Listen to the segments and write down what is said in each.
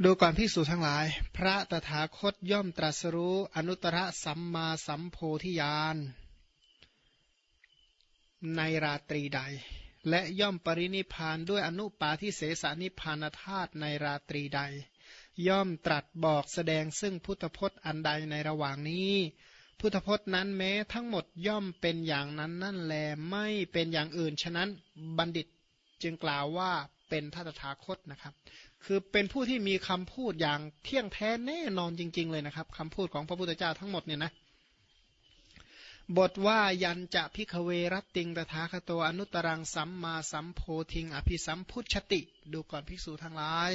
ดูก่อนพิสูจทั้งหลาย พระตถาคตย่อมตรัสรู้อนุตตรสัมมาสัมโพธิญาณในราตรีใด และย่อมปรินิพานด้วยอนุปาทิเสสนิพานธาตุในราตรีใด ย่อมตรัสบอกแสดงซึ่งพุทธพจน์อันใดในระหว่างนี้ พุทธพจน์นั้นแม้ทั้งหมดย่อมเป็นอย่างนั้นนั่นแลไม่เป็นอย่างอื่นฉะนั้นบัณฑิตจึงกล่าวว่าเป็นพระตถาคตนะครับ คือเป็นผู้ที่มีคำพูดอย่างเที่ยงแท้แน่นอนจริง ๆ เลยนะครับคำพูดของพระพุทธเจ้าทั้งหมดเนี่ยนะ บทว่ายันจะพิกเวรติงตถาคตอนุตรังสัมมาสัมโพธิง อภิสัมพุชติ ดูก่อนภิกษุทั้งหลาย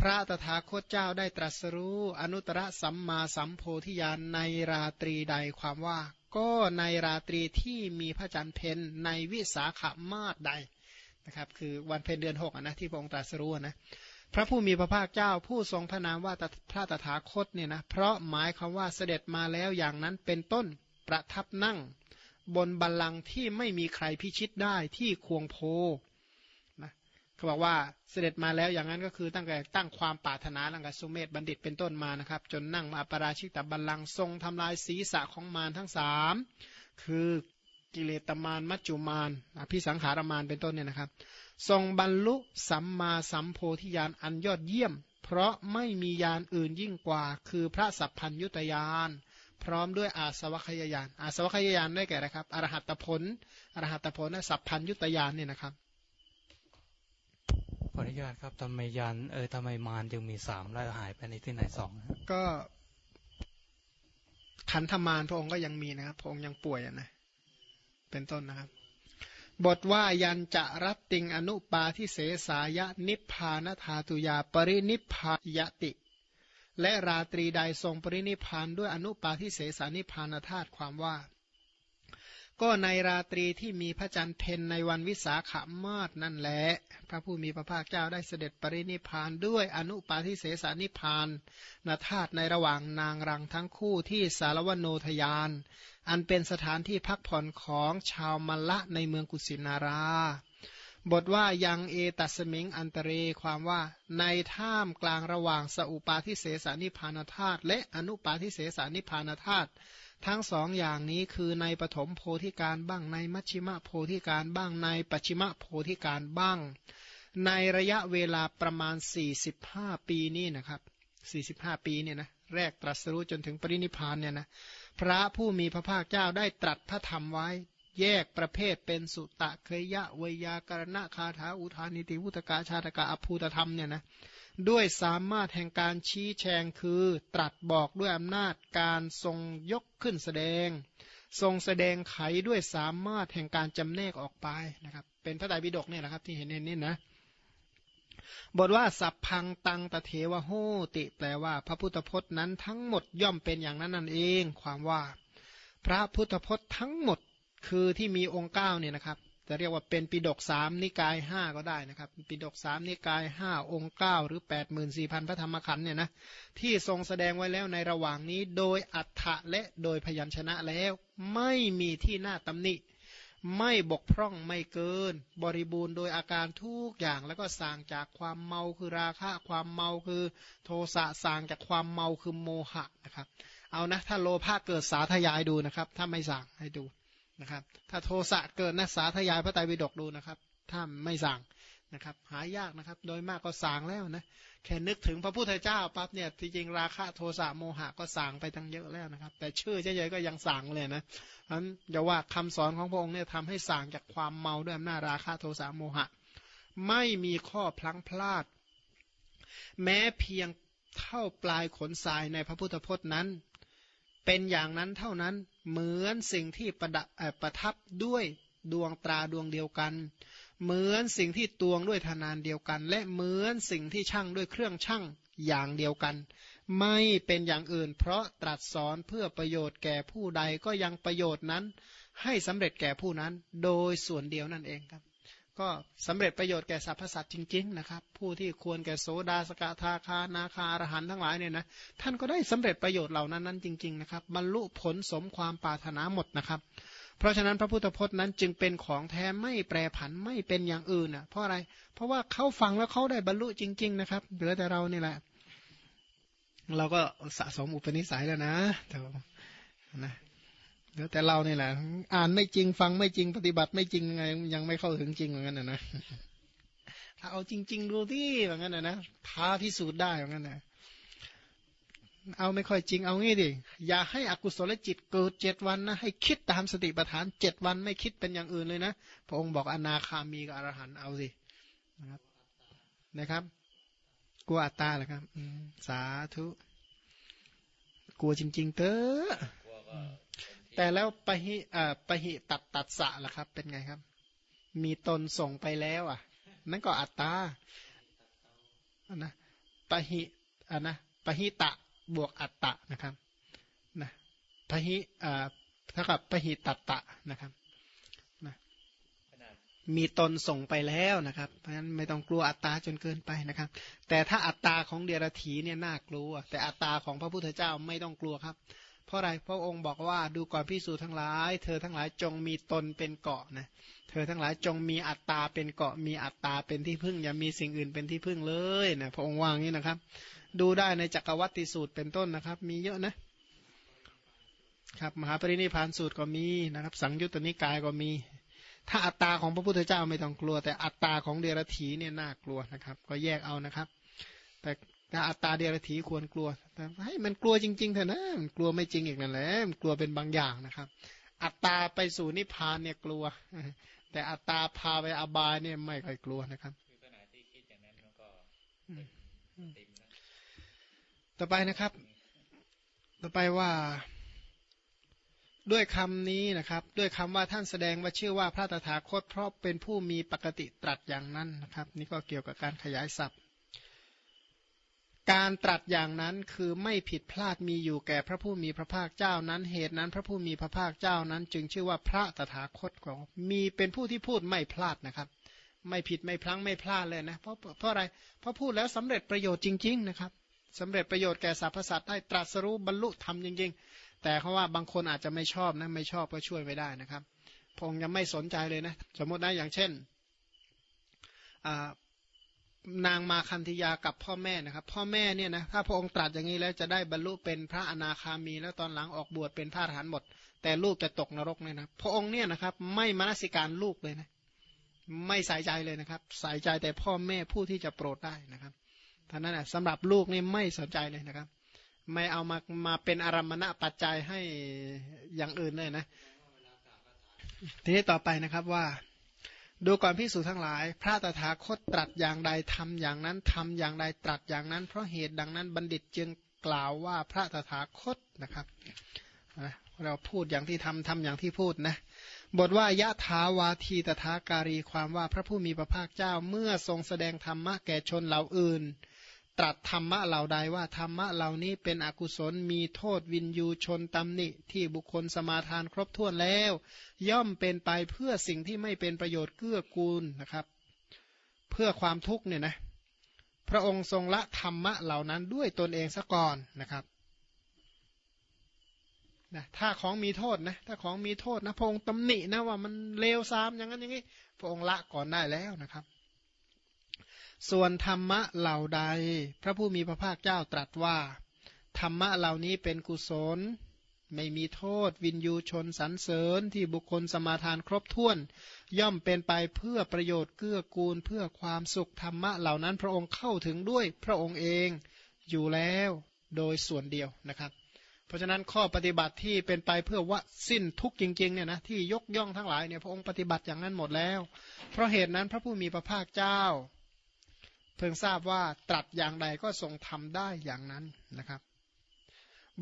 พระตถาคตเจ้าได้ตรัสรู้อนุตรสัมมาสัมโพธิญาณในราตรีใดความว่า ก็ในราตรีที่มีพระจันทร์เพนในวิสาขมาศใดนะครับ คือวันเพ็ญเดือนหกนะที่พระองค์ตรัสรู้นะ พระผู้มีพระภาคเจ้าผู้ทรงพระนามว่าพระตถาคตเนี่ยนะเพราะหมายคำว่าเสด็จมาแล้วอย่างนั้นเป็นต้นประทับนั่ง บนบัลลังก์ที่ไม่มีใครพิชิตได้ที่ควงโพนะเขาบอกว่าเสด็จมาแล้วอย่างนั้นก็คือตั้งแต่ตั้งความปรารถนาลังกสุเมธบัณฑิตเป็นต้นมานะครับ จนนั่งมาปราชิกตบัลลังก์ทรงทำลายศีรษะของมารทั้งสามคือกิเลตมารมัจจุมารอภิสังขารมารเป็นต้นเนี่ยนะครับ ทรงบรรลุสัมมาสัมโพธิญาณอันยอดเยี่ยม เพราะไม่มีญาณอื่นยิ่งกว่า คือพระสัพพัญยุตยานพร้อมด้วยอาสวัคยายาน อาสวัคยายานได้แก่นะครับ อรหัตผล อรหัตผลและสัพพัญยุตยานเนี่ยนะครับ ขออนุญาตครับทำไมยานเออทำไมมารจึงมีสามแล้วหายไปในที่ไหนสองก็ขันธมารพระองค์ก็ยังมีนะครับ พระองค์ยังป่วยนะ เป็นต้นนะครับ บทว่ายันจะรับติงอนุปาทิเสสายะนิพพานธาตุยาปรินิพพายติ และราตรีใดทรงปรินิพานด้วยอนุปาทิเสสานิพานธาตุความว่า ก็ในราตรีที่มีพระจันทร์เพนในวันวิสาขมาศนั่นแหละพระผู้มีพระภาคเจ้าได้เสด็จปรินิพานด้วยอนุปาทิเสสานิพานนาธาตในระหว่างนางรังทั้งคู่ที่สารวโนทยาน อันเป็นสถานที่พักผ่อนของชาวมละในเมืองกุสินารา บทว่ายังเอตัสมิงอันตเรความว่าในท่ามกลางระหว่างสอุปาทิเสสานิพานธาตุและอนุปาทิเสสานิพานธาตุ ทั้งสองอย่างนี้คือในปฐมโพธิการบ้างในมัชชิมะโพธิการบ้างในปัจฉิมะโพธิการบ้าง ในระยะเวลาประมาณ 45 ปีนี้นะครับ 45 ปีเนี่ยนะแรกตรัสรู้จนถึงปรินิพานเนี่ยนะพระผู้มีพระภาคเจ้าได้ตรัสพระธรรมไว้ แยกประเภทเป็นสุตะเคยะเวยากรณะคาถาอุทานิติวุตกาชาตกะอภูตธรรมเนี่ยนะ ด้วยสามารถแห่งการชี้แจงคือตรัสบอกด้วยอำนาจการทรงยกขึ้นแสดง ทรงแสดงไขด้วยสามารถแห่งการจำแนกออกไปนะครับ เป็นพระไตรปิฎกเนี่ยนะครับที่เห็นในนี้นะบทว่าสัพพังตังตะเทวโหติ แปลว่า พระพุทธพจน์นั้นทั้งหมดย่อมเป็นอย่างนั้นนั่นเอง ความว่า พระพุทธพจน์ทั้งหมดคือที่มีองค์เก้าเนี่ยนะครับ จะเรียกว่าเป็นปิดกสามนิกายห้าก็ได้นะครับปิดกสามนิกายห้าองค์เก้าหรือแปดหมื่นสี่พันพระธรรมขันธ์เนี่ยนะที่ทรงแสดงไว้แล้วในระหว่างนี้โดยอัฏฐะและโดยพยัญชนะแล้ว ไม่มีที่น่าตำหนิ ไม่บกพร่องไม่เกิน บริบูรณ์โดยอาการทุกอย่างแล้วก็สางจากความเมาคือราคะความเมาคือโทสะสางจากความเมาคือโมหะนะครับ เอานะถ้าโลภะเกิดสาธยายดูนะครับ ถ้าไม่สั่งให้ดู นะครับ ถ้าโทสะเกิดนักสาธยายพระไตรปิฎกดูนะครับ ถ้าไม่สั่งนะครับ หายากนะครับ โดยมากก็สั่งแล้วนะแค่นึกถึงพระพุทธเจ้าปั๊บเนี่ยที่จริงราคะโทสะโมหะก็สั่งไปตั้งเยอะแล้วนะครับ แต่ชื่อเฉยๆก็ยังสั่งเลยนะเพราะฉะนั้นอย่าว่าคำสอนของพระองค์เนี่ยทำให้สั่งจากความเมาด้วยอำนาจราคะโทสะโมหะ ไม่มีข้อพลั้งพลาด แม้เพียงเท่าปลายขนทรายในพระพุทธพจน์นั้น เป็นอย่างนั้นเท่านั้นเหมือนสิ่งที่ประดับประทับด้วยดวงตราดวงเดียวกัน เหมือนสิ่งที่ตวงด้วยธนานเดียวกัน และเหมือนสิ่งที่ช่างด้วยเครื่องช่างอย่างเดียวกัน ไม่เป็นอย่างอื่น เพราะตรัสสอนเพื่อประโยชน์แก่ผู้ใดก็ยังประโยชน์นั้น ให้สำเร็จแก่ผู้นั้น โดยส่วนเดียวนั่นเองครับ ก็สำเร็จประโยชน์แก่สรรพสัตว์จริง ๆ นะครับ ผู้ที่ควรแก่โสดาสกทาคานาคาอรหันทั้งหลายเนี่ยนะท่านก็ได้สำเร็จประโยชน์เหล่านั้นนั้นจริง ๆ นะครับ บรรลุผลสมความปรารถนาหมดนะครับ เพราะฉะนั้นพระพุทธพจน์นั้นจึงเป็นของแท้ไม่แปรผันไม่เป็นอย่างอื่นอะ เพราะอะไร เพราะว่าเขาฟังแล้วเขาได้บรรลุจริง ๆ นะครับเหลือแต่เรานี่แหละ เราก็สะสมอุปนิสัยแล้วนะแต่นะ เหลือแต่เรานี่แหละ อ่านไม่จริงฟังไม่จริงปฏิบัติไม่จริงไง ยังไม่เข้าถึงจริงเหมือนกันนะนะถ้าเอาจริง ๆ ดูที่เหมือนกันนะนะพาพิสูจน์ได้เหมือนกันนะเอาไม่ค่อยจริงเอางี้ดิอย่าให้อกุศลจิตเกิดเจ็ดวันนะให้คิดตามสติปัฏฐานเจ็ดวันไม่คิดเป็นอย่างอื่นเลยนะพระองค์บอกอนาคามีกับอรหันต์เอาสินะครับนะครับกลัวอัตตาเหรอครับสาธุกลัวจริง ๆเต้อ แต่แล้วปหิอ่าปหิตัดตัดสะล่ะครับ เป็นไงครับ มีตนส่งไปแล้ว อะ นั่นก็อัตตาอันนะปหิอ่านะปหิตะบวกอัตตะนะครับนะพหิอ่าเท่ากับพหิตัตตะนะครับนะมีตนส่งไปแล้วนะครับ เพราะฉะนั้นไม่ต้องกลัวอัตตาจนเกินไปนะครับ แต่ถ้าอัตตาของเดรัจฉีเนี่ยน่ากลัว แต่อัตตาของพระพุทธเจ้าไม่ต้องกลัวครับ เพราะอะไรพระองค์บอกว่าดูก่อนพิสูจทั้งหลาย เธอทั้งหลายจงมีตนเป็นเกาะนะเธอทั้งหลายจงมีอัตตาเป็นเกาะมีอัตตาเป็นที่พึ่งอย่ามีสิ่งอื่นเป็นที่พึ่งเลยนะพระองค์วางนี้นะครับ ดูได้ในจักรวัติสูตรเป็นต้นนะครับ มีเยอะนะครับมหาปรินิพานสูตรก็มีนะครับ สังยุตตนิกายก็มี ถ้าอัตตาของพระพุทธเจ้าไม่ต้องกลัว แต่อัตตาของเดรัจฉีเนี่ยน่ากลัวนะครับ ก็แยกเอานะครับ แต่ อัตตาเดรัจฉีควรกลัวแต่ให้มันกลัวจริงๆเถอะนะมันกลัวไม่จริงอีกนั่นแหละมันกลัวเป็นบางอย่างนะครับ อัตตาไปสู่นิพพานเนี่ยกลัว แต่อัตตาพาไปอบายเนี่ยไม่ค่อยกลัวนะครับต่อไปนะครับ ต่อไปว่า ด้วยคำนี้นะครับ ด้วยคำว่าท่านแสดงว่าชื่อว่าพระตถาคตเพราะเป็นผู้มีปกติตรัสอย่างนั้นนะครับ นี่ก็เกี่ยวกับการขยายศัพท์ การตรัสอย่างนั้นคือไม่ผิดพลาดมีอยู่แก่พระผู้มีพระภาคเจ้านั้น เหตุนั้นพระผู้มีพระภาคเจ้านั้น จึงชื่อว่าพระตถาคตก็มีเป็นผู้ที่พูดไม่พลาดนะครับ ไม่ผิดไม่พลั้งไม่พลาดเลยนะ เพราะเพราะอะไรเพราะพูดแล้วสำเร็จประโยชน์จริง ๆ นะครับสำเร็จประโยชน์แก่สรรพสัตว์ได้ตรัสรู้บรรลุธรรมจริง ๆ แต่เขาว่าบางคนอาจจะไม่ชอบนะไม่ชอบก็ช่วยไม่ได้นะครับพงยังไม่สนใจเลยนะ สมมตินะอย่างเช่น นางมาคันธยากับพ่อแม่นะครับ พ่อแม่เนี่ยนะถ้าพระองค์ตรัสอย่างนี้แล้วจะได้บรรลุเป็นพระอนาคามีแล้วตอนหลังออกบวชเป็นพระอรหันต์หมด แต่ลูกจะตกนรกเนี่ยนะพระองค์เนี่ยนะครับ ไม่มนสิการลูกเลยนะ ไม่ใส่ใจเลยนะครับ ใส่ใจแต่พ่อแม่ผู้ที่จะโปรดได้นะครับท่านั้นนะสำหรับลูกนี่ไม่สนใจเลยนะครับ ไม่เอามามาเป็นอารัมมณะปัจจัยให้อย่างอื่นเลยนะทีนี้ต่อไปนะครับว่า ดูก่อนพิสูจทั้งหลาย พระตถาคตตรัสอย่างใดทำอย่างนั้นทำอย่างใดตรัสอย่างนั้น เพราะเหตุดังนั้นบัณฑิตจึงกล่าวว่าพระตถาคตนะครับเราพูดอย่างที่ทำทำอย่างที่พูดนะบทว่ายะถาวาทีตถาการีความว่าพระผู้มีพระภาคเจ้าเมื่อทรงแสดงธรรมะแก่ชนเหล่าอื่น ตรัสธรรมะเหล่าใดว่าธรรมะเหล่านี้เป็นอกุศลมีโทษวินยูชนตำหนิ ที่บุคคลสมาทานครบถ้วนแล้ว ย่อมเป็นไปเพื่อสิ่งที่ไม่เป็นประโยชน์เกื้อกูลนะครับ เพื่อความทุกข์เนี่ยนะพระองค์ทรงละธรรมะเหล่านั้นด้วยตนเองซะก่อนนะครับนะถ้าของมีโทษนะถ้าของมีโทษนะพระองค์ตำหนินะว่ามันเลวทรามอย่างนั้นอย่างนี้พระองค์ละก่อนได้แล้วนะครับ ส่วนธรรมะเหล่าใด พระผู้มีพระภาคเจ้าตรัสว่า ธรรมะเหล่านี้เป็นกุศล ไม่มีโทษ วินยูชนสรรเสริญที่บุคคลสมาทานครบถ้วน ย่อมเป็นไปเพื่อประโยชน์เกื้อกูลเพื่อความสุขธรรมะเหล่านั้นพระองค์เข้าถึงด้วยพระองค์เองอยู่แล้วโดยส่วนเดียวนะครับ เพราะฉะนั้นข้อปฏิบัติที่เป็นไปเพื่อวะสิ้นทุกจริงๆเนี่ยนะที่ยกย่องทั้งหลายเนี่ยพระองค์ปฏิบัติอย่างนั้นหมดแล้ว เพราะเหตุนั้นพระผู้มีพระภาคเจ้า เพิ่งทราบว่าตรัสอย่างใดก็ทรงทำได้อย่างนั้นนะครับ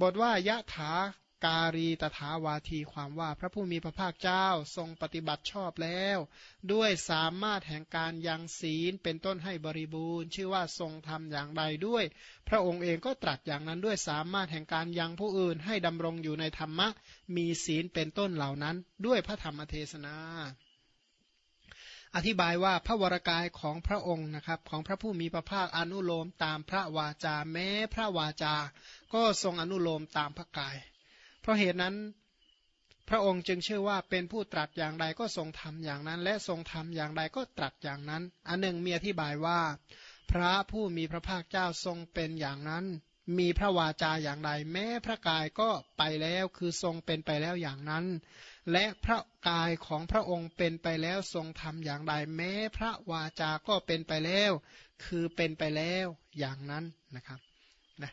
บทว่ายะถาการีตถาวาทีความว่าพระผู้มีพระภาคเจ้าทรงปฏิบัติชอบแล้ว ด้วยสามารถแห่งการยังศีลเป็นต้นให้บริบูรณ์ ชื่อว่าทรงทำอย่างใดด้วย พระองค์เองก็ตรัสอย่างนั้นด้วยสามารถแห่งการยังผู้อื่นให้ดำรงอยู่ในธรรมะ มีศีลเป็นต้นเหล่านั้น ด้วยพระธรรมเทศนา อธิบายว่าพระวรากายของพระองค์นะครับ ของพระผู้มีพระภาคอนุโลมตามพระวาจาแม้พระวาจา ก็ทรงอนุโลมตามพระกาย เพราะเหตุนั้นพระองค์จึงชื่อว่าเป็นผู้ตรัสอย่างใดก็ทรงทำอย่างนั้น และทรงทำอย่างใดก็ตรัสอย่างนั้น อันหนึ่งมีอธิบายว่า พระผู้มีพระภาคเจ้าทรงเป็นอย่างนั้น มีพระวาจาอย่างใด แม้พระกายก็ไปแล้วคือทรงเป็นไปแล้วอย่างนั้น และพระกายของพระองค์เป็นไปแล้วทรงทำอย่างใดแม้พระวาจาก็เป็นไปแล้ว คือเป็นไปแล้วอย่างนั้นนะครับนะ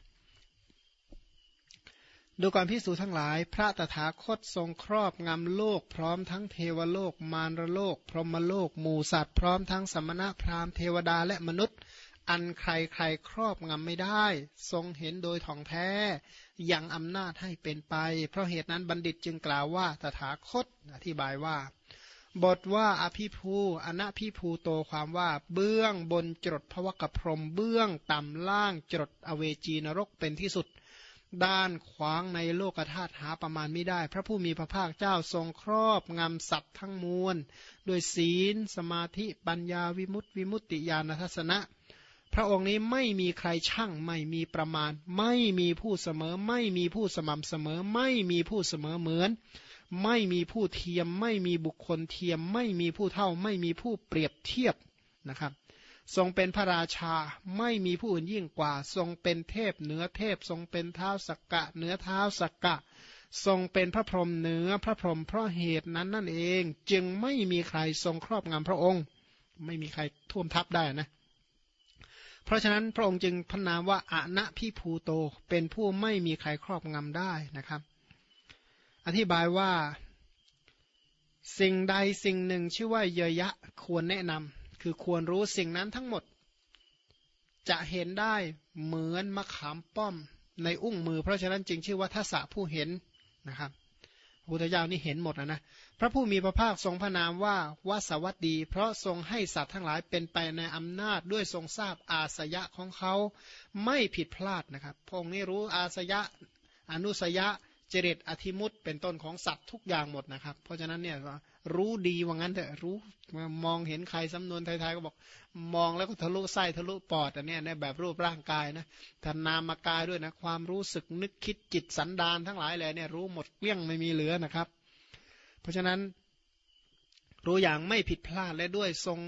ดูก่อนพิสูจทั้งหลาย พระตถาคตทรงครอบงำโลกพร้อมทั้งเทวโลก มารโลก พรหมโลก หมู่สัตว์พร้อมทั้งสมณะพราหมณ์เทวดาและมนุษย์ อันใครใครครอบงำไม่ได้ ทรงเห็นโดยท่องแท้ ยังอำนาจให้เป็นไป เพราะเหตุนั้นบัณฑิตจึงกล่าวว่าตถาคตอธิบายว่า บทว่าอภิภูอนะพิภูโตความว่าเบื้องบนจดพระวกพรมเบื้องต่ำล่างจดอเวจีนรกเป็นที่สุด ด้านขวางในโลกธาตุหาประมาณไม่ได้ พระผู้มีพระภาคเจ้าทรงครอบงำสัตว์ทั้งมวล ด้วยศีล สมาธิปัญญาวิมุตติวิมุตติญาณทัศนะ พระองค์นี้ไม่มีใครช่างไม่มีประมาณ ไม่มีผู้เสมอ ไม่มีผู้สม่ำเสมอ ไม่มีผู้เสมอเหมือน ไม่มีผู้เทียม ไม่มีบุคคลเทียม ไม่มีผู้เท่า ไม่มีผู้เปรียบเทียบนะครับ ทรงเป็นพระราชาไม่มีผู้อื่นยิ่งกว่า ทรงเป็นเทพเหนือเทพ ทรงเป็นเท้าสักกะเหนือเท้าสักกะ ทรงเป็นพระพรหมเหนือพระพรหมเพราะเหตุนั้นนั่นเอง จึงไม่มีใครทรงครอบงำพระองค์ ไม่มีใครท่วมทับได้นะเพราะฉะนั้นพระองค์จึงพนามว่าอาณพิภูโตเป็นผู้ไม่มีใครครอบงำได้นะครับ อธิบายว่า สิ่งใดสิ่งหนึ่งชื่อว่าเยยะควรแนะนำคือควรรู้สิ่งนั้นทั้งหมด จะเห็นได้เหมือนมะขามป้อมในอุ้งมือ เพราะฉะนั้นจึงชื่อว่าทัศผู้เห็นนะครับ พุทธเจ้านี่เห็นหมดนะนะพระผู้มีพระภาคทรงพระนามว่าวสวัสดี เพราะทรงให้สัตว์ทั้งหลายเป็นไปในอำนาจด้วยทรงทราบอาสยะของเขาไม่ผิดพลาดนะครับพงนี้รู้อาสยะ อนุสยะ จริญอธิมุตเป็นต้นของสัตว์ทุกอย่างหมดนะครับ เพราะฉะนั้นเนี่ยรู้ดีว่างั้นเถอะรู้มองเห็นใครสำนวนไทยๆก็บอก มองแล้วก็ทะลุไส้ทะลุปอดอันนี้ในแบบรูปร่างกายนะทานามากายด้วยนะความรู้สึกนึกคิดจิตสันดานทั้งหลายเลยเนี่ยรู้หมดเกลี้ยงไม่มีเหลือนะครับ เพราะฉะนั้นรู้อย่างไม่ผิดพลาดและด้วยทรง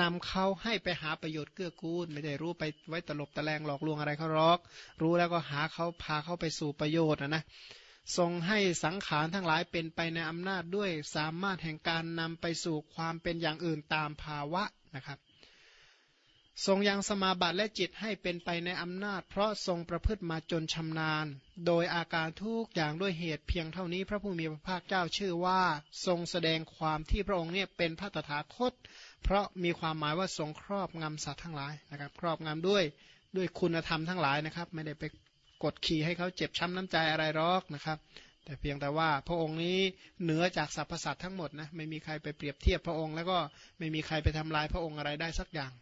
นำเขาให้ไปหาประโยชน์เกื้อกูล ไม่ได้รู้ไปไว้ตลบตะแลงหลอกลวงอะไรเขาหรอก รู้แล้วก็หาเขาพาเขาไปสู่ประโยชน์นะนะทรงให้สังขารทั้งหลายเป็นไปในอำนาจด้วยสามารถแห่งการนำไปสู่ความเป็นอย่างอื่นตามภาวะนะครับ ทรงยังสมาบัติและจิตให้เป็นไปในอำนาจ เพราะทรงประพฤติมาจนชำนาญ โดยอาการทุกอย่างด้วยเหตุเพียงเท่านี้พระผู้มีพระภาคเจ้าชื่อว่า ทรงแสดงความที่พระองค์เนี่ยเป็นพระตถาคต เพราะมีความหมายว่าทรงครอบงำสัตว์ทั้งหลายนะครับ ครอบงำด้วยด้วยคุณธรรมทั้งหลายนะครับ ไม่ได้ไปกดขี่ให้เขาเจ็บช้ำน้ำใจอะไรหรอกนะครับ แต่เพียงแต่ว่าพระองค์นี้เหนือจากสรรพสัตว์ทั้งหมดนะไม่มีใครไปเปรียบเทียบพระองค์ แล้วก็ไม่มีใครไปทำลายพระองค์อะไรได้สักอย่าง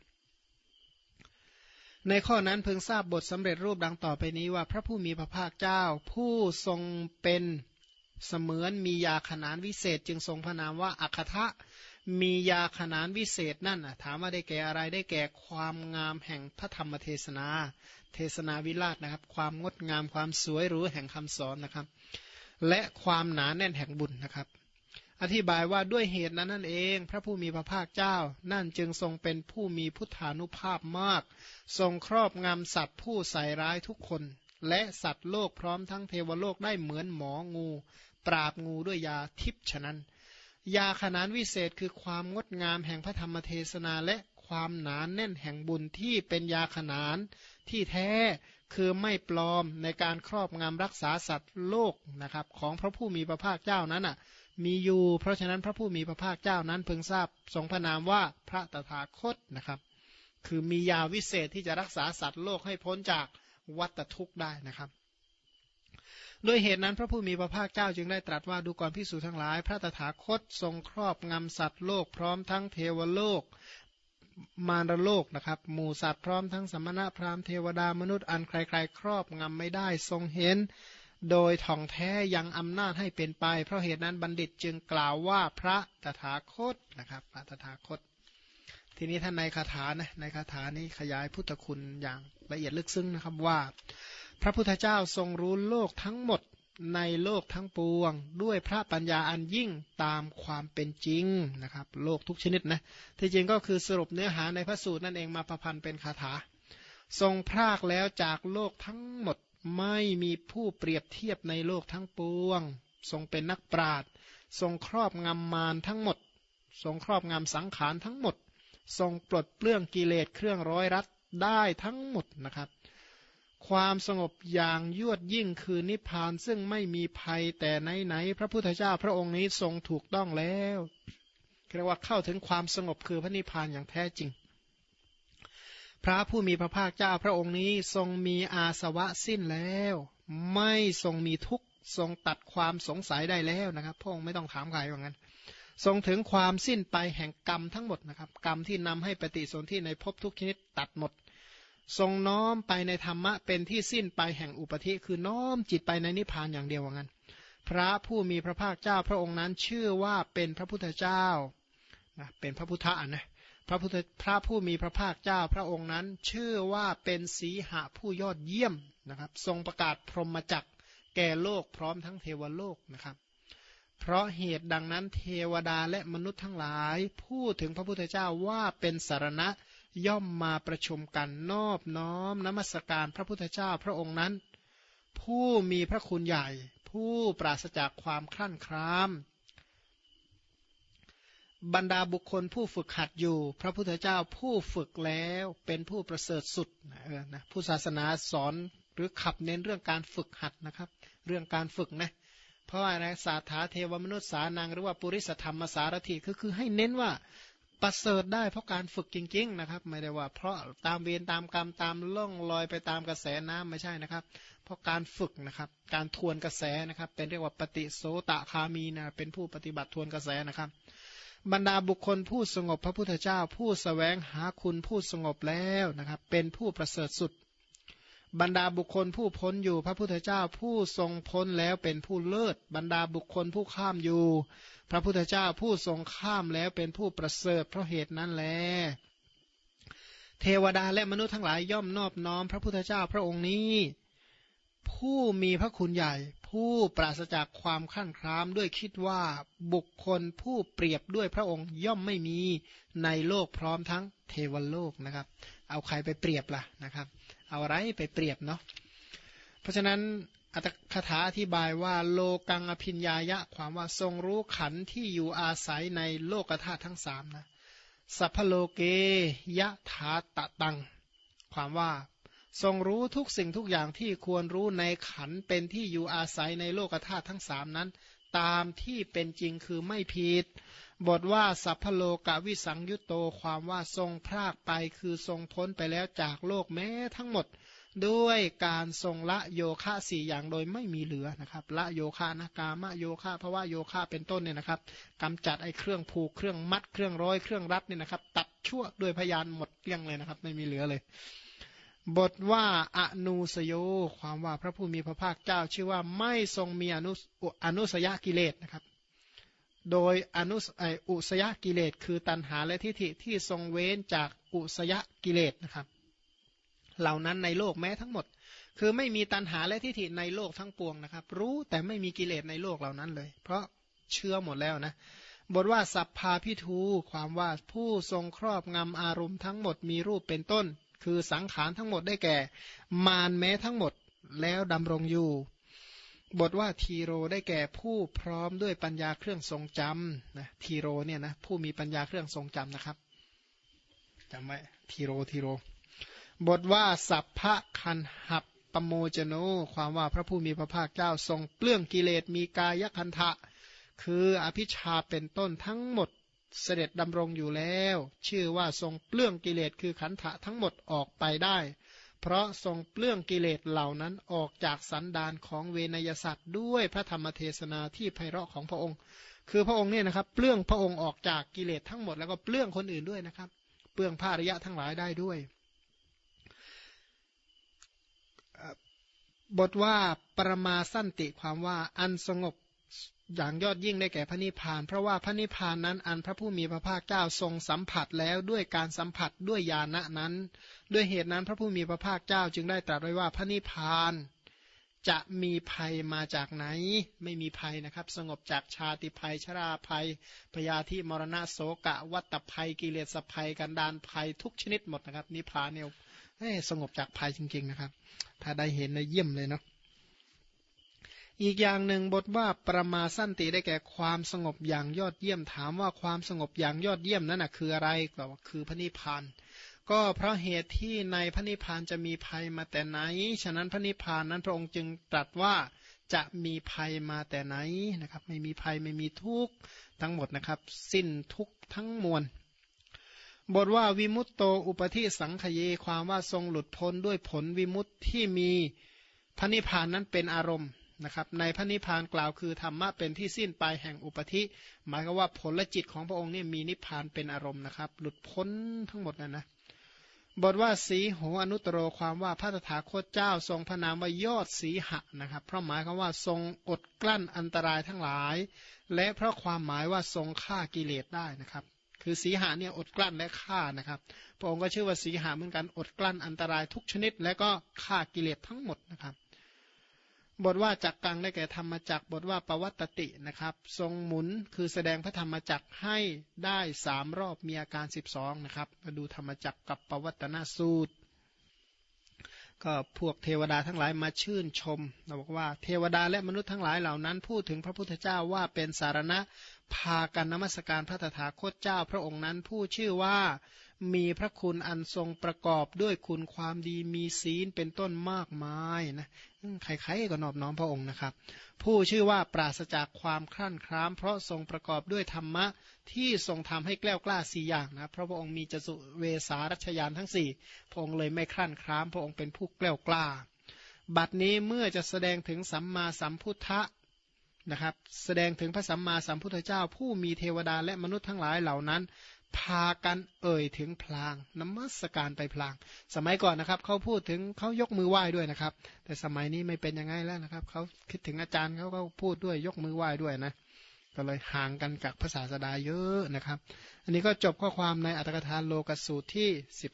ในข้อนั้นเพิ่งทราบบทสำเร็จรูปดังต่อไปนี้ว่าพระผู้มีพระภาคเจ้า ผู้ทรงเป็นเสมือนมียาขนานวิเศษ จึงทรงพระนามว่าอัคทะมียาขนานวิเศษนั่นถามว่าได้แก่อะไรได้แก่ความงามแห่งพระธรรมเทศนา เทศนาวิราชนะครับ ความงดงามความสวยหรูแห่งคำสอนนะครับ และความหนาแน่นแห่งบุญนะครับ อธิบายว่าด้วยเหตุนั้นนั่นเอง พระผู้มีพระภาคเจ้า นั่นจึงทรงเป็นผู้มีพุทธานุภาพมาก ทรงครอบงำสัตว์ผู้ใส่ร้ายทุกคน และสัตว์โลกพร้อมทั้งเทวโลกได้เหมือนหมองู ปราบงูด้วยยาทิพฉะนั้น ยาขนานวิเศษคือความงดงามแห่งพระธรรมเทศนาและความหนานแน่นแห่งบุญที่เป็นยาขนานที่แท้คือไม่ปลอมในการครอบงำรักษาสัตว์โลกนะครับ ของพระผู้มีพระภาคเจ้านั้นอะ มีอยู่ เพราะฉะนั้นพระผู้มีพระภาคเจ้านั้นเพิ่งทราบทรงพระนามว่าพระตถาคตนะครับ คือมียาวิเศษที่จะรักษาสัตว์โลกให้พ้นจากวัฏทุกข์ได้นะครับด้วยเหตุนั้นพระผู้มีพระภาคเจ้าจึงได้ตรัสว่าดูก่อนพิสูจทั้งหลาย พระตถาคตทรงครอบงำสัตว์โลกพร้อมทั้งเทวโลก มารโลกนะครับ หมู่สัตว์พร้อมทั้งสมณะพราหมณ์เทวดามนุษย์อันใครๆ ครอบงำไม่ได้ทรงเห็น โดยท่องแท้ยังอำนาจให้เป็นไป เพราะเหตุนั้นบัณฑิตจึงกล่าวว่าพระตถาคตนะครับพระตถาคต ทีนี้ท่านในคาถานะในคาถานี้ขยายพุทธคุณอย่างละเอียดลึกซึ้งนะครับว่า พระพุทธเจ้าทรงรู้โลกทั้งหมดในโลกทั้งปวง ด้วยพระปัญญาอันยิ่งตามความเป็นจริงนะครับ โลกทุกชนิดนะที่จริงก็คือสรุปเนื้อหาในพระสูตรนั่นเองมาประพันธ์เป็นคาถา ทรงพรากแล้วจากโลกทั้งหมด ไม่มีผู้เปรียบเทียบในโลกทั้งปวง ทรงเป็นนักปราดทรงครอบงำมารทั้งหมด ทรงครอบงำสังขารทั้งหมด ทรงปลดเปลื้องกิเลสเครื่องร้อยรัดได้ทั้งหมดนะครับ ความสงบอย่างยวดยิ่งคือนิพพานซึ่งไม่มีภัยแต่ไหนไหนพระพุทธเจ้าพระองค์นี้ทรงถูกต้องแล้วเรียกว่าเข้าถึงความสงบคือพระนิพพานอย่างแท้จริง พระผู้มีพระภาคเจ้าพระองค์นี้ทรงมีอาสวะสิ้นแล้ว ไม่ทรงมีทุกข์ทรงตัดความสงสัยได้แล้วนะครับ พระองค์ไม่ต้องถามใครว่างั้น ทรงถึงความสิ้นไปแห่งกรรมทั้งหมดนะครับ กรรมที่นำให้ปฏิสนธิในภพทุกชนิดตัดหมด ทรงน้อมไปในธรรมะเป็นที่สิ้นไปแห่งอุปธิคือน้อมจิตไปในนิพพานอย่างเดียวว่างั้น พระผู้มีพระภาคเจ้าพระองค์นั้นชื่อว่าเป็นพระพุทธเจ้านะเป็นพระพุทธะนะ พระพุทธพระผู้มีพระภาคเจ้าพระองค์นั้น ชื่อว่าเป็นสีหะผู้ยอดเยี่ยมนะครับ ทรงประกาศพรหมจักแก่โลกพร้อมทั้งเทวโลกนะครับ เพราะเหตุดังนั้นเทวดาและมนุษย์ทั้งหลาย พูดถึงพระพุทธเจ้าว่าเป็นสารณะย่อมมาประชุมกันนอบน้อมนมัสการพระพุทธเจ้าพระองค์นั้น ผู้มีพระคุณใหญ่ ผู้ปราศจากความคลั่นคราม บรรดาบุคคลผู้ฝึกหัดอยู่ พระพุทธเจ้าผู้ฝึกแล้วเป็นผู้ประเสริฐสุดนะเออนะผู้ศาสนาสอนหรือขับเน้นเรื่องการฝึกหัดนะครับ เรื่องการฝึกนะเพราะอะไรศาสถาเทวมนุษย์สานังหรือว่าปุริสธรรมสารถิคือคือให้เน้นว่าประเสริฐได้เพราะการฝึกจริง ๆ นะครับ ไม่ได้ว่าเพราะตามเวรตามกรรมตามล่องลอยไปตามกระแสน้ำไม่ใช่นะครับ เพราะการฝึกนะครับ การทวนกระแสนะครับ เป็นเรียกว่าปฏิโสตคามีนะเป็นผู้ปฏิบัติทวนกระแสนะครับ บรรดาบุคคลผู้สงบพระพุทธเจ้า ผู้สแสวงหาคุณผู้สงบแล้วนะครับ เป็นผู้ประเสริฐสุด บรรดาบุคคลผู้พ้นอยู่พระพุทธเจ้า ผู้ทรงพ้นแล้วเป็นผู้เลิศบรรดาบุคคลผู้ข้ามอยู่ พระพุทธเจ้าผู้ทรงข้ามแล้วเป็นผู้ประเสริฐเพราะเหตุนั้นแลเทวดาและมนุษย์ทั้งหลายย่อมนอบน้อมพระพุทธเจ้าพระองค์นี้ ผู้มีพระคุณใหญ่ ผู้ปราศจากความขั้นครามด้วยคิดว่าบุคคลผู้เปรียบด้วยพระองค์ย่อมไม่มีในโลกพร้อมทั้งเทวโลกนะครับ เอาใครไปเปรียบล่ะนะครับ เอาอะไรไปเปรียบเนาะเพราะฉะนั้นอัตคถาอธิบายว่าโลกังอภิญญายะ ความว่าทรงรู้ขันที่อยู่อาศัยในโลกธาตุทั้งสามนะสัพพโลเกยะถาตะตัง ความว่า ทรงรู้ทุกสิ่งทุกอย่างที่ควรรู้ในขันเป็นที่อยู่อาศัยในโลกธาตุทั้งสามนั้น ตามที่เป็นจริงคือไม่ผิด บทว่าสัพพโลกวิสังยุตโตความว่าทรงพรากไปคือทรงพ้นไปแล้วจากโลกแม้ทั้งหมด ด้วยการทรงละโยคะสี่อย่างโดยไม่มีเหลือนะครับละโยคะนะกามะโยคะเพราะว่าโยคะเป็นต้นเนี่ยนะครับกำจัดไอ้เครื่องผูกเครื่องมัดเครื่องร้อยเครื่องรัดเนี่ยนะครับ ตัดชั่วด้วยพยานหมดเกลี้ยงเลยนะครับ ไม่มีเหลือเลย บทว่าอนุสโยความว่าพระผู้มีพระภาคเจ้า ชื่อว่าไม่ทรงมีอนุอนุสยกิเลสนะครับ โดยอนุออุสยกิเลสคือตัณหาและทิฏฐิที่ทรงเว้นจากอุสยกิเลสนะครับ เหล่านั้นในโลกแม้ทั้งหมด คือไม่มีตัณหาและทิฏฐิในโลกทั้งปวงนะครับ รู้แต่ไม่มีกิเลสในโลกเหล่านั้นเลย เพราะเชื่อหมดแล้วนะบทว่าสัพพาภิภูความว่าผู้ทรงครอบงำอารมณ์ทั้งหมดมีรูปเป็นต้น คือสังขารทั้งหมดได้แก่ มารแม้ทั้งหมดแล้วดำรงอยู่ บทว่าธีโรได้แก่ผู้พร้อมด้วยปัญญาเครื่องทรงจำนะธีโรเนี่ยนะผู้มีปัญญาเครื่องทรงจำนะครับจำไว้ธีโรธีโร บทว่าสัพพคันถัปปโมจโน ความว่าพระผู้มีพระภาคเจ้าทรงเปลื้องกิเลสมีกายคันทะ คืออภิชาเป็นต้นทั้งหมด เสด็จดำรงอยู่แล้ว ชื่อว่าทรงเปลื้องกิเลสคือขันธะทั้งหมดออกไปได้ เพราะทรงเปลื้องกิเลสเหล่านั้นออกจากสันดานของเวนยสัตว์ด้วยพระธรรมเทศนาที่ไพเราะของพระองค์ คือพระองค์เนี่ยนะครับเปลื้องพระองค์ออกจากกิเลสทั้งหมดแล้วก็เปลื้องคนอื่นด้วยนะครับ เปลื้องพระอริยะทั้งหลายได้ด้วย บทว่าปรมาสั้นติความว่าอันสงบ อย่างยอดยิ่งได้แก่พระนิพพาน เพราะว่าพระนิพพานนั้นอันพระผู้มีพระภาคเจ้าทรงสัมผัสแล้วด้วยการสัมผัสด้วยญาณนั้น ด้วยเหตุนั้นพระผู้มีพระภาคเจ้าจึงได้ตรัสไว้ว่าพระนิพพานจะมีภัยมาจากไหน ไม่มีภัยนะครับ สงบจากชาติภัยชราภัยพยาธิมรณะโสกะ วัตภัยกิเลสภัยกันดานภัยทุกชนิดหมดนะครับนิพพานเนี่ยสงบจากภัยจริง ๆนะครับ ถ้าได้เห็นในเยี่ยมเลยเนาะ อีกอย่างหนึ่งบทว่าประมาสั้นติได้แก่ความสงบอย่างยอดเยี่ยมถามว่าความสงบอย่างยอดเยี่ยมนั้นนะคืออะไรก็คือพระนิพพานก็เพราะเหตุที่ในพระนิพพานจะมีภัยมาแต่ไหน ฉะนั้นพระนิพพานนั้นพระองค์จึงตรัสว่าจะมีภัยมาแต่ไหนนะครับ ไม่มีภัยไม่มีทุกข์ทั้งหมดนะครับ สิ้นทุกข์ทั้งมวลบทว่าวิมุตโตอุปธิสังขเยความว่าทรงหลุดพ้นด้วยผลวิมุตที่มีพระนิพพานนั้นเป็นอารมณ์ นะครับในพระนิพพานกล่าวคือธรรมะเป็นที่สิ้นไปแห่งอุปธิ หมายก็ว่าผลและจิตของพระองค์เนี่ยมีนิพพานเป็นอารมณ์นะครับ หลุดพ้นทั้งหมดนะนะบทว่าสีโหอนุตโรความว่าพระตถาคตเจ้าทรงพระนามว่ายอดสีหะนะครับเพราะหมายคำว่าทรงอดกลั้นอันตรายทั้งหลาย และเพราะความหมายว่าทรงฆ่ากิเลสได้นะครับ คือสีหะเนี่ยอดกลั้นและฆ่านะครับ พระองค์ก็ชื่อว่าสีหะเหมือนกันอดกลั้นอันตรายทุกชนิด และก็ฆ่ากิเลสทั้งหมดนะครับ บทว่าจักกังได้แก่ธรรมจักบทว่าปวัตตินะครับ ทรงหมุนคือแสดงพระธรรมจักให้ได้สามรอบมีอาการสิบสองนะครับมาดูธรรมจักกับปวัตนาสูตร ก็พวกเทวดาทั้งหลายมาชื่นชมเราบอกว่าเทวดาและมนุษย์ทั้งหลายเหล่านั้น พูดถึงพระพุทธเจ้าว่าเป็นสารณะพากันนมัสการพระตถาคตเจ้าพระองค์นั้นผู้ชื่อว่า มีพระคุณอันทรงประกอบด้วยคุณความดีมีศีลเป็นต้นมากมายนะใครๆก็นอบน้อมพระองค์นะครับ ผู้ชื่อว่าปราศจากความครั่นคร้าม เพราะทรงประกอบด้วยธรรมะที่ทรงทำให้แกล้วกล้าสี่อย่างนะเพราะพระองค์มีจสุเวสารัชยานทั้งสี่พระองค์เลยไม่ครั่นคร้าม พระองค์เป็นผู้แกล้วกล้า บัดนี้เมื่อจะแสดงถึงสัมมาสัมพุทธะนะครับแสดงถึงพระสัมมาสัมพุทธเจ้า ผู้มีเทวดาและมนุษย์ทั้งหลายเหล่านั้น พากันเอ่ยถึงพลางนมัสการไปพลาง สมัยก่อนนะครับเขาพูดถึงเขายกมือไหว้ด้วยนะครับ แต่สมัยนี้ไม่เป็นยังไงแล้วนะครับเขาคิดถึงอาจารย์เขาก็พูดด้วยยกมือไหว้ด้วยนะก็เลยห่างกันกับภาษาสดาเยอะนะครับ อันนี้ก็จบข้อความในอัตถกถาโลกสูตรที่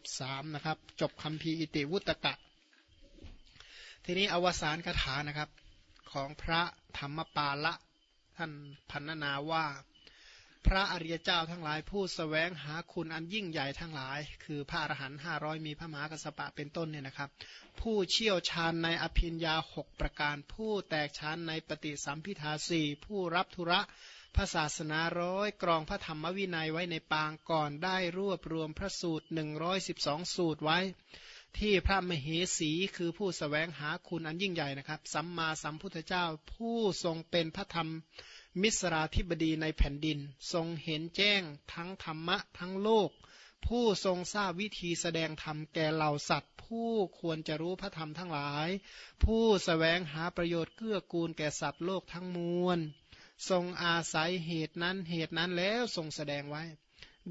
13 นะครับ จบคำพีอิติวุตกะ ทีนี้อวสานคาถานะครับ ของพระธรรมปาละท่านพันนาว่า พระอริยเจ้าทั้งหลายผู้สแสวงหาคุณอันยิ่งใหญ่ทั้งหลาย คือพระอรหันต์ห้าร้อยมีพระมหากระสปะเป็นต้นเนี่ยนะครับ ผู้เชี่ยวชาญในอภิญญาหกประการ ผู้แตกชานในปฏิสัมพิทาสี่ผู้รับธุระพระศาสนาร้อยกรองพระธรรมวินัยไว้ในปางก่อนได้รวบรวมพระสูตรหนึ่งร้อยสิบสองสูตรไว้ ที่พระมเหสีคือผู้สแสวงหาคุณอันยิ่งใหญ่นะครับ สัมมาสัมพุทธเจ้าผู้ทรงเป็นพระธรรม มิสราธิบดีในแผ่นดิน ทรงเห็นแจ้งทั้งธรรมะทั้งโลก ผู้ทรงทราบวิธีแสดงธรรมแก่เหล่าสัตว์ ผู้ควรจะรู้พระธรรมทั้งหลาย ผู้สแสวงหาประโยชน์เกื้อกูลแก่สัตว์โลกทั้งมวล ทรงอาศัยเหตุนั้นเหตุนั้นแล้วทรงแสดงไว้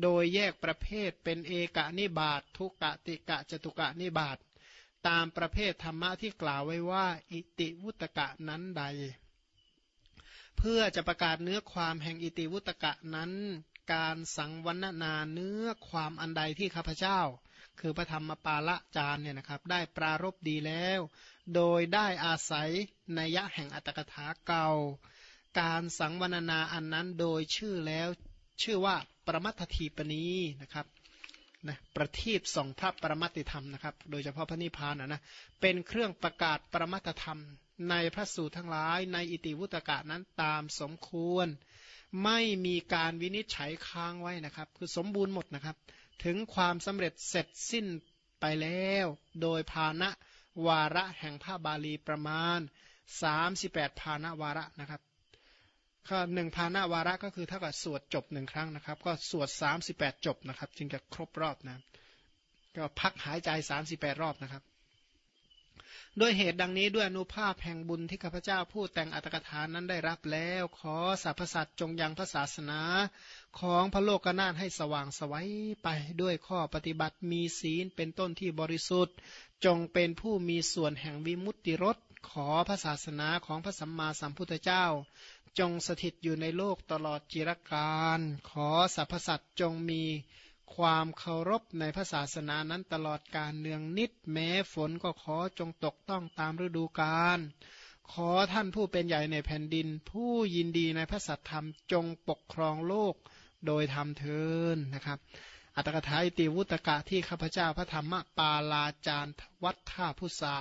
โดยแยกประเภทเป็นเอกะนิบาตทุกะติกะจตุกะนิบาตตามประเภทธรรมะที่กล่าวไว้ว่า อิติวุตกะนั้นใด เพื่อจะประกาศเนื้อความแห่งอิติวุตกะนั้น การสังวรณนาเนื้อความอันใดที่ข้าพเจ้า คือพระธรรมปาละจารเนี่ยนะครับ ได้ปรารบดีแล้ว โดยได้อาศัยนัยะแห่งอัตถกถาเก่า การสังวรณนาอันนั้นโดยชื่อแล้วชื่อว่าประมัตถีปณีนะครับนะประทีปส่องพระประมัติธรรมนะครับ โดยเฉพาะพระนิพพานนะนะเป็นเครื่องประกาศประมัตธรรม ในพระสูตรทั้งหลายในอิติวุตกะนั้นตามสมควร ไม่มีการวินิจฉัยค้างไว้นะครับ คือสมบูรณ์หมดนะครับ ถึงความสำเร็จเสร็จสิ้นไปแล้ว โดยภาณะวาระแห่งพระบาลีประมาณ 38 ภาณะวาระนะครับก็หนึ่งภาณะวาระก็คือเท่ากับสวดจบหนึ่งครั้งนะครับ ก็สวด 38 จบนะครับ จึงจะครบรอบนะ ก็พักหายใจ 38 รอบนะครับ ด้วยเหตุดังนี้ด้วยอนุภาพแห่งบุญที่ข้าพเจ้าผู้แต่งอัตถกถานั้นได้รับแล้ว ขอสรรพสัตว์จงยังพระศาสนาของพระโลกนาถให้สว่างสวัยไปด้วยข้อปฏิบัติมีศีลเป็นต้นที่บริสุทธิ์ จงเป็นผู้มีส่วนแห่งวิมุตติรสขอพระศาสนาของพระสัมมาสัมพุทธเจ้า จงสถิตอยู่ในโลกตลอดจิรการ ขอสรรพสัตว์จงมี ความเคารพในพระศาสนานั้นตลอดการเนืองนิดแม้ฝนก็ขอจงตกต้องตามฤดูกาลขอท่านผู้เป็นใหญ่ในแผ่นดิน ผู้ยินดีในพระสัทธรรมจงปกครองโลกโดยธรรมเทินนะครับ อัตถกถาอิติวุตกะที่ข้าพเจ้าพระธรรมปาลาจารย์วัดท่าพุทา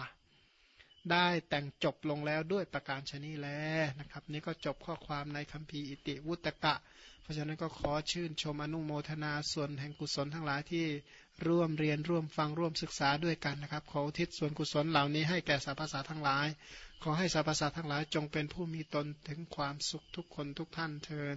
ได้แต่งจบลงแล้วด้วยประการชนีแล้วนะครับ นี่ก็จบข้อความในคัมภีร์อิติวุตกะ เพราะฉะนั้นก็ขอชื่นชมอนุโมทนาส่วนแห่งกุศลทั้งหลายที่ร่วมเรียนร่วมฟังร่วมศึกษาด้วยกันนะครับ ขออุทิศส่วนกุศลเหล่านี้ให้แก่สรรพสัตว์ทั้งหลาย ขอให้สรรพสัตว์ทั้งหลายจงเป็นผู้มีตนถึงความสุขทุกคนทุกท่านเทิน